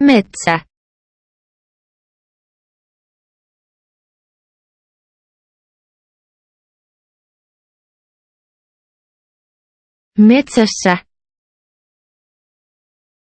Metsä. Metsässä